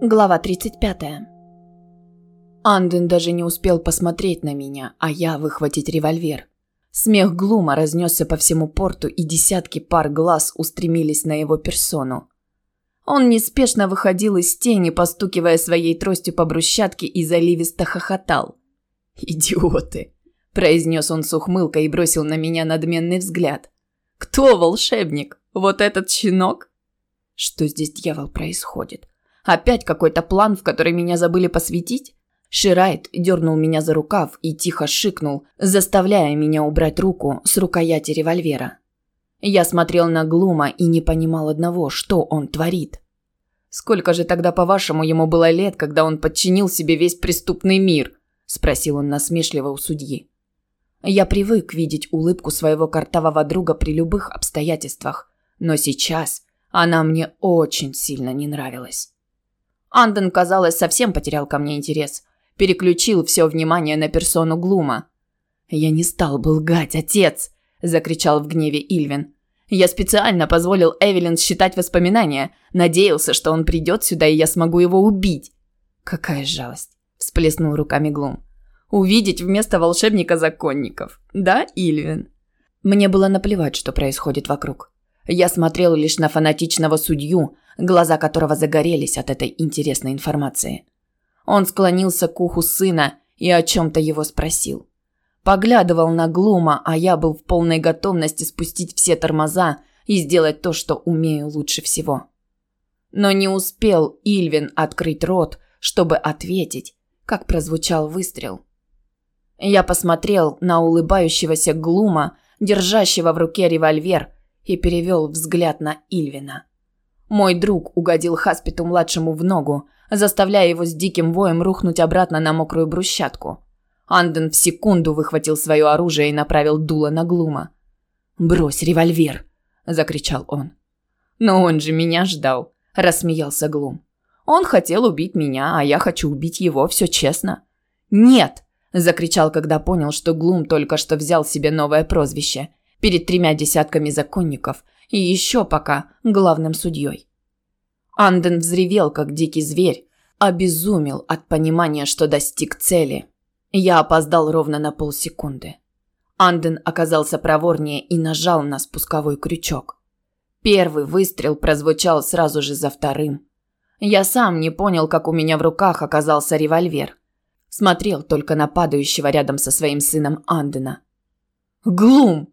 Глава 35. Анден даже не успел посмотреть на меня, а я выхватить револьвер. Смех Глума разнесся по всему порту, и десятки пар глаз устремились на его персону. Он неспешно выходил из тени, постукивая своей тростью по брусчатке и заливисто хохотал. «Идиоты!» – произнес он с ухмылкой и бросил на меня надменный взгляд. «Кто волшебник? Вот этот щенок?» Что здесь, дьявол, происходит? Опять какой-то план, в который меня забыли посвятить? Ширайт дернул меня за рукав и тихо шикнул, заставляя меня убрать руку с рукояти револьвера. Я смотрел на Глума и не понимал одного, что он творит. «Сколько же тогда, по-вашему, ему было лет, когда он подчинил себе весь преступный мир?» – спросил он насмешливо у судьи. Я привык видеть улыбку своего картавого друга при любых обстоятельствах, но сейчас она мне очень сильно не нравилась. Анден, казалось, совсем потерял ко мне интерес. Переключил все внимание на персону Глума. «Я не стал бы лгать, отец!» – закричал в гневе Ильвин. «Я специально позволил Эвелин считать воспоминания. Надеялся, что он придет сюда, и я смогу его убить». «Какая жалость!» – всплеснул руками Глум. «Увидеть вместо волшебника законников. Да, Ильвин?» Мне было наплевать, что происходит вокруг. Я смотрел лишь на фанатичного судью, глаза которого загорелись от этой интересной информации. Он склонился к уху сына и о чем-то его спросил. Поглядывал на Глума, а я был в полной готовности спустить все тормоза и сделать то, что умею лучше всего. Но не успел Ильвин открыть рот, чтобы ответить, как прозвучал выстрел. Я посмотрел на улыбающегося Глума, держащего в руке револьвер – и перевел взгляд на Ильвина. Мой друг угодил Хаспиту-младшему в ногу, заставляя его с диким воем рухнуть обратно на мокрую брусчатку. Анден в секунду выхватил свое оружие и направил дуло на Глума. «Брось револьвер!» – закричал он. «Но он же меня ждал», – рассмеялся Глум. «Он хотел убить меня, а я хочу убить его, все честно». «Нет!» – закричал, когда понял, что Глум только что взял себе новое прозвище перед тремя десятками законников и еще пока главным судьей. Анден взревел, как дикий зверь, обезумел от понимания, что достиг цели. Я опоздал ровно на полсекунды. Анден оказался проворнее и нажал на спусковой крючок. Первый выстрел прозвучал сразу же за вторым. Я сам не понял, как у меня в руках оказался револьвер. Смотрел только на падающего рядом со своим сыном Андена. «Глум!»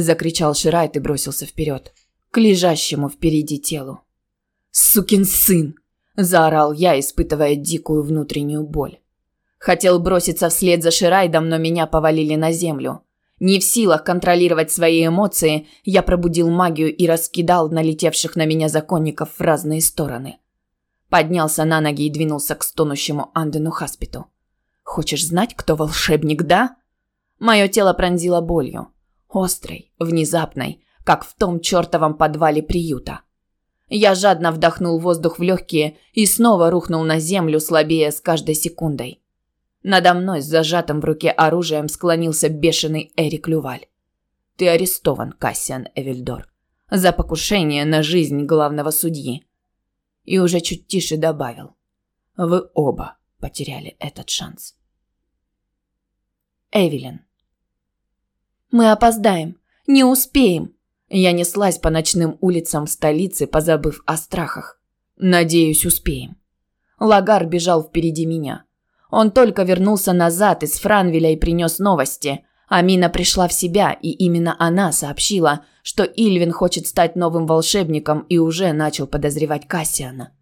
Закричал Ширайт и бросился вперед, к лежащему впереди телу. «Сукин сын!» – заорал я, испытывая дикую внутреннюю боль. Хотел броситься вслед за Ширайдом, но меня повалили на землю. Не в силах контролировать свои эмоции, я пробудил магию и раскидал налетевших на меня законников в разные стороны. Поднялся на ноги и двинулся к стонущему Андену Хаспиту. «Хочешь знать, кто волшебник, да?» Мое тело пронзило болью. Острой, внезапной, как в том чертовом подвале приюта. Я жадно вдохнул воздух в легкие и снова рухнул на землю, слабее с каждой секундой. Надо мной с зажатым в руке оружием склонился бешеный Эрик Люваль. «Ты арестован, Кассиан Эвельдор, за покушение на жизнь главного судьи». И уже чуть тише добавил. «Вы оба потеряли этот шанс». Эвелин. Мы опоздаем. Не успеем. Я неслась по ночным улицам столицы, позабыв о страхах. Надеюсь, успеем. Лагар бежал впереди меня. Он только вернулся назад из Франвеля и принес новости. Амина пришла в себя, и именно она сообщила, что Ильвин хочет стать новым волшебником и уже начал подозревать Кассиана.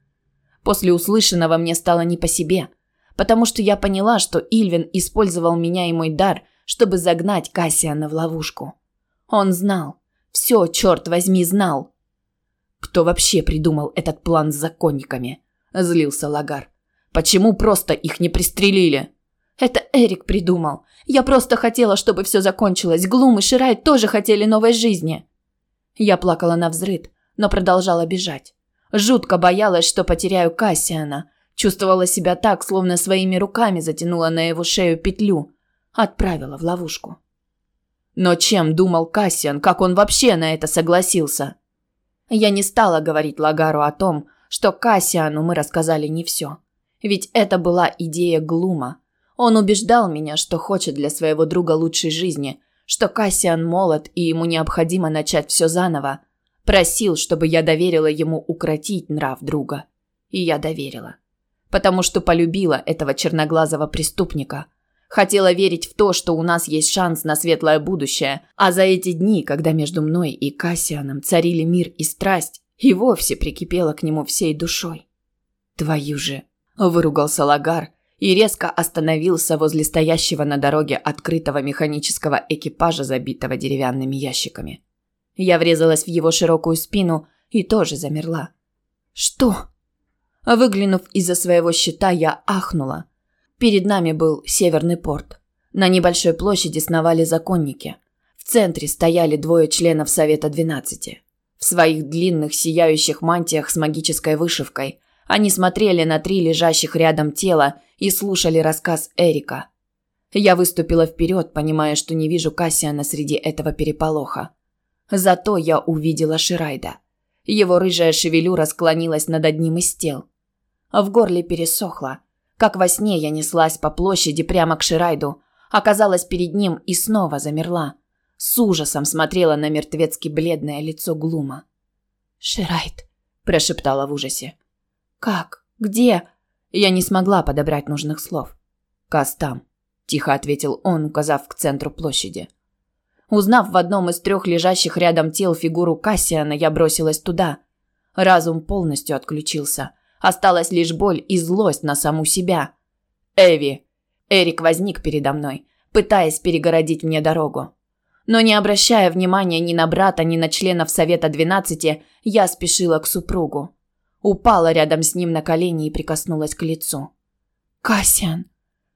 После услышанного мне стало не по себе, потому что я поняла, что Ильвин использовал меня и мой дар чтобы загнать Кассиана в ловушку. Он знал. Все, черт возьми, знал. Кто вообще придумал этот план с законниками? Злился Лагар. Почему просто их не пристрелили? Это Эрик придумал. Я просто хотела, чтобы все закончилось. Глум и Ширай тоже хотели новой жизни. Я плакала на взрыд, но продолжала бежать. Жутко боялась, что потеряю Кассиана. Чувствовала себя так, словно своими руками затянула на его шею петлю отправила в ловушку. Но чем думал Кассиан, как он вообще на это согласился? Я не стала говорить Лагару о том, что Кассиану мы рассказали не все. Ведь это была идея Глума. Он убеждал меня, что хочет для своего друга лучшей жизни, что Кассиан молод и ему необходимо начать все заново. Просил, чтобы я доверила ему укротить нрав друга. И я доверила. Потому что полюбила этого черноглазого преступника. Хотела верить в то, что у нас есть шанс на светлое будущее, а за эти дни, когда между мной и Кассианом царили мир и страсть, и вовсе прикипела к нему всей душой. «Твою же!» – выругался Лагар и резко остановился возле стоящего на дороге открытого механического экипажа, забитого деревянными ящиками. Я врезалась в его широкую спину и тоже замерла. «Что?» Выглянув из-за своего щита, я ахнула. Перед нами был Северный порт. На небольшой площади сновали законники. В центре стояли двое членов Совета двенадцати. В своих длинных сияющих мантиях с магической вышивкой они смотрели на три лежащих рядом тела и слушали рассказ Эрика. Я выступила вперед, понимая, что не вижу Кассиана среди этого переполоха. Зато я увидела Ширайда. Его рыжая шевелюра склонилась над одним из тел. В горле пересохло. Как во сне я неслась по площади прямо к Ширайду, оказалась перед ним и снова замерла с ужасом смотрела на мертвецки бледное лицо Глума. «Ширайт», – прошептала в ужасе. «Как? Где?» Я не смогла подобрать нужных слов. «Кас там», – тихо ответил он, указав к центру площади. Узнав в одном из трех лежащих рядом тел фигуру Кассиана, я бросилась туда. Разум полностью отключился. Осталась лишь боль и злость на саму себя. «Эви!» Эрик возник передо мной, пытаясь перегородить мне дорогу. Но не обращая внимания ни на брата, ни на членов Совета двенадцати, я спешила к супругу. Упала рядом с ним на колени и прикоснулась к лицу. «Кассиан!»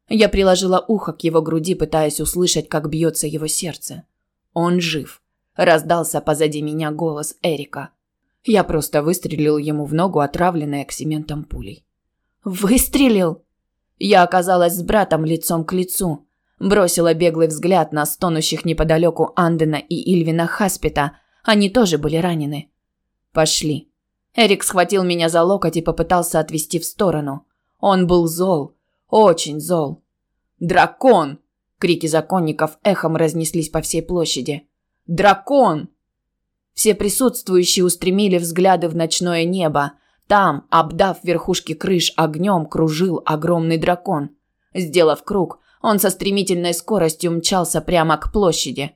Я приложила ухо к его груди, пытаясь услышать, как бьется его сердце. «Он жив!» Раздался позади меня голос Эрика. Я просто выстрелил ему в ногу, отравленной оксиментом пулей. «Выстрелил?» Я оказалась с братом лицом к лицу. Бросила беглый взгляд на стонущих неподалеку Андена и Ильвина Хаспита. Они тоже были ранены. «Пошли». Эрик схватил меня за локоть и попытался отвести в сторону. Он был зол. Очень зол. «Дракон!» Крики законников эхом разнеслись по всей площади. «Дракон!» Все присутствующие устремили взгляды в ночное небо. Там, обдав верхушки крыш огнем, кружил огромный дракон. Сделав круг, он со стремительной скоростью мчался прямо к площади.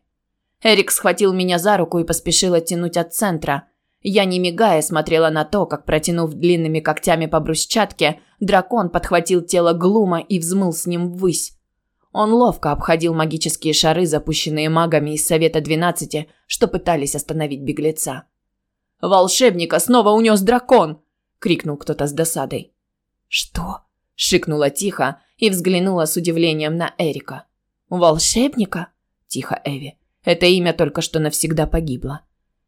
Эрик схватил меня за руку и поспешил оттянуть от центра. Я, не мигая, смотрела на то, как, протянув длинными когтями по брусчатке, дракон подхватил тело Глума и взмыл с ним ввысь. Он ловко обходил магические шары, запущенные магами из Совета Двенадцати, что пытались остановить беглеца. «Волшебника снова унес дракон!» – крикнул кто-то с досадой. «Что?» – шикнула тихо, и взглянула с удивлением на Эрика. «Волшебника?» – тихо Эви. «Это имя только что навсегда погибло».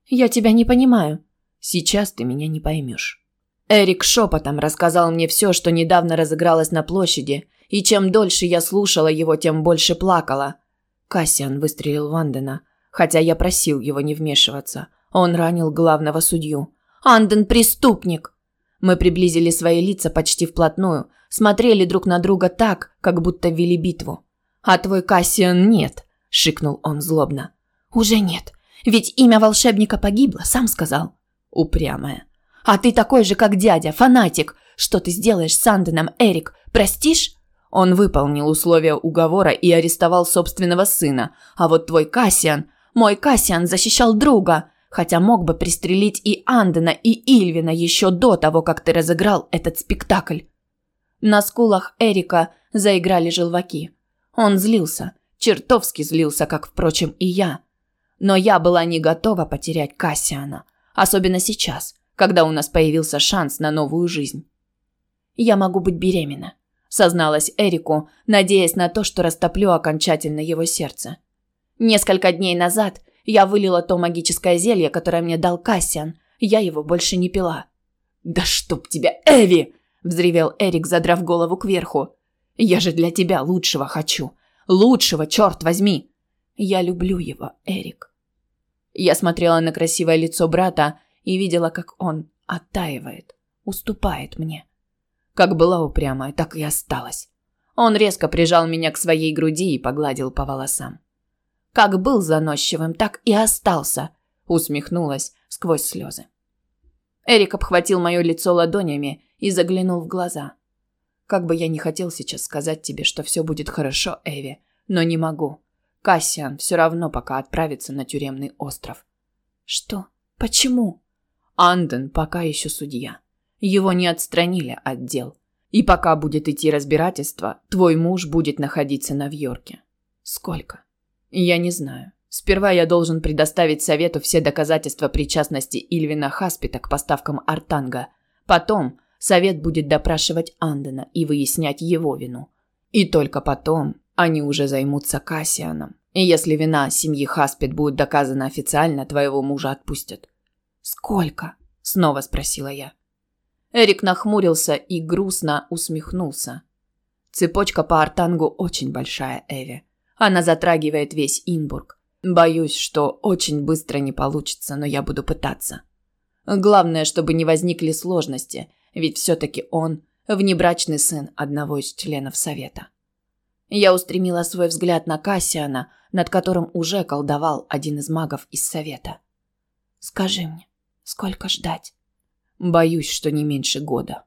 «Я тебя не понимаю». «Сейчас ты меня не поймешь». Эрик шепотом рассказал мне все, что недавно разыгралось на площади, и чем дольше я слушала его, тем больше плакала. Кассиан выстрелил Вандена, хотя я просил его не вмешиваться. Он ранил главного судью. «Анден – преступник!» Мы приблизили свои лица почти вплотную, смотрели друг на друга так, как будто вели битву. «А твой Кассиан нет», – шикнул он злобно. «Уже нет. Ведь имя волшебника погибло, сам сказал». Упрямая. «А ты такой же, как дядя, фанатик. Что ты сделаешь с Анденом, Эрик? Простишь?» Он выполнил условия уговора и арестовал собственного сына. А вот твой Кассиан... Мой Кассиан защищал друга хотя мог бы пристрелить и Андена, и Ильвина еще до того, как ты разыграл этот спектакль. На скулах Эрика заиграли желваки. Он злился, чертовски злился, как, впрочем, и я. Но я была не готова потерять Кассиана, особенно сейчас, когда у нас появился шанс на новую жизнь. «Я могу быть беременна», – созналась Эрику, надеясь на то, что растоплю окончательно его сердце. Несколько дней назад – я вылила то магическое зелье, которое мне дал Кассиан. Я его больше не пила. «Да чтоб тебя, Эви!» – взревел Эрик, задрав голову кверху. «Я же для тебя лучшего хочу. Лучшего, черт возьми!» «Я люблю его, Эрик». Я смотрела на красивое лицо брата и видела, как он оттаивает. уступает мне. Как была упрямая, так и осталась. Он резко прижал меня к своей груди и погладил по волосам. Как был заносчивым, так и остался, усмехнулась сквозь слезы. Эрик обхватил мое лицо ладонями и заглянул в глаза. Как бы я ни хотел сейчас сказать тебе, что все будет хорошо, Эви, но не могу. Кассиан все равно пока отправится на тюремный остров. Что? Почему? Анден пока еще судья. Его не отстранили от дел. И пока будет идти разбирательство, твой муж будет находиться на Вьорке. Сколько? Я не знаю. Сперва я должен предоставить совету все доказательства причастности Ильвина Хаспита к поставкам Артанга. Потом совет будет допрашивать Андена и выяснять его вину. И только потом они уже займутся Кассианом. И если вина семьи Хаспит будет доказана официально, твоего мужа отпустят. Сколько? снова спросила я. Эрик нахмурился и грустно усмехнулся. Цепочка по Артангу очень большая, Эви. Она затрагивает весь Инбург. Боюсь, что очень быстро не получится, но я буду пытаться. Главное, чтобы не возникли сложности, ведь все-таки он внебрачный сын одного из членов совета. Я устремила свой взгляд на Кассиана, над которым уже колдовал один из магов из совета. «Скажи мне, сколько ждать?» «Боюсь, что не меньше года»,